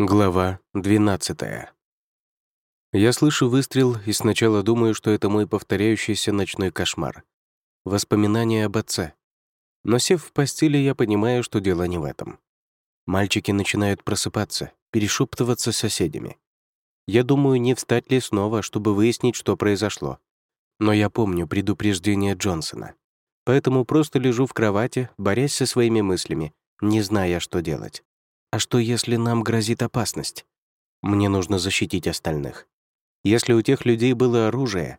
Глава 12 Я слышу выстрел и сначала думаю, что это мой повторяющийся ночной кошмар. Воспоминания об отце. Но сев в постели, я понимаю, что дело не в этом. Мальчики начинают просыпаться, перешептываться с соседями. Я думаю, не встать ли снова, чтобы выяснить, что произошло. Но я помню предупреждение Джонсона. Поэтому просто лежу в кровати, борясь со своими мыслями, не зная, что делать. А что, если нам грозит опасность? Мне нужно защитить остальных. Если у тех людей было оружие...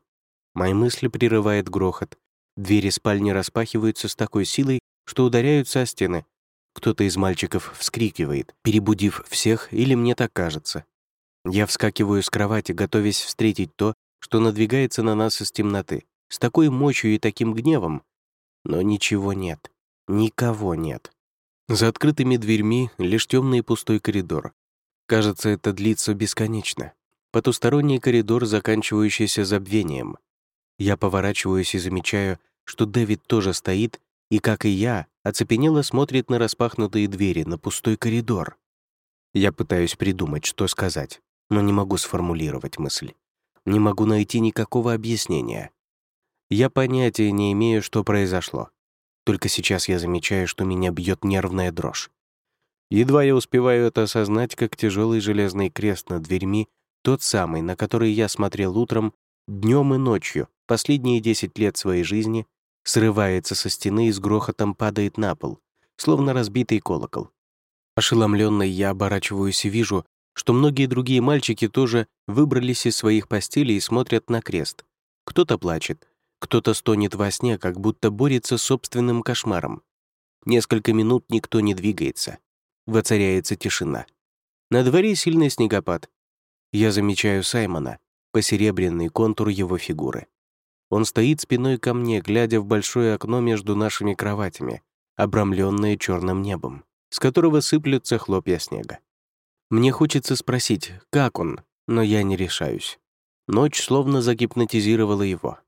Мои мысли прерывает грохот. Двери спальни распахиваются с такой силой, что ударяются о стены. Кто-то из мальчиков вскрикивает, перебудив всех, или мне так кажется. Я вскакиваю с кровати, готовясь встретить то, что надвигается на нас из темноты, с такой мощью и таким гневом. Но ничего нет. Никого нет. За открытыми дверьми лишь темный пустой коридор. Кажется, это длится бесконечно. Потусторонний коридор, заканчивающийся забвением. Я поворачиваюсь и замечаю, что Дэвид тоже стоит и, как и я, оцепенело смотрит на распахнутые двери, на пустой коридор. Я пытаюсь придумать, что сказать, но не могу сформулировать мысль. Не могу найти никакого объяснения. Я понятия не имею, что произошло. Только сейчас я замечаю, что меня бьет нервная дрожь. Едва я успеваю это осознать, как тяжелый железный крест над дверьми, тот самый, на который я смотрел утром, днем и ночью, последние 10 лет своей жизни, срывается со стены и с грохотом падает на пол, словно разбитый колокол. Ошеломленный я оборачиваюсь и вижу, что многие другие мальчики тоже выбрались из своих постелей и смотрят на крест. Кто-то плачет, кто-то стонет во сне, как будто борется с собственным кошмаром. Несколько минут никто не двигается. Воцаряется тишина. На дворе сильный снегопад. Я замечаю Саймона, посеребренный контур его фигуры. Он стоит спиной ко мне, глядя в большое окно между нашими кроватями, обрамленное черным небом, с которого сыплются хлопья снега. Мне хочется спросить, как он, но я не решаюсь. Ночь словно загипнотизировала его.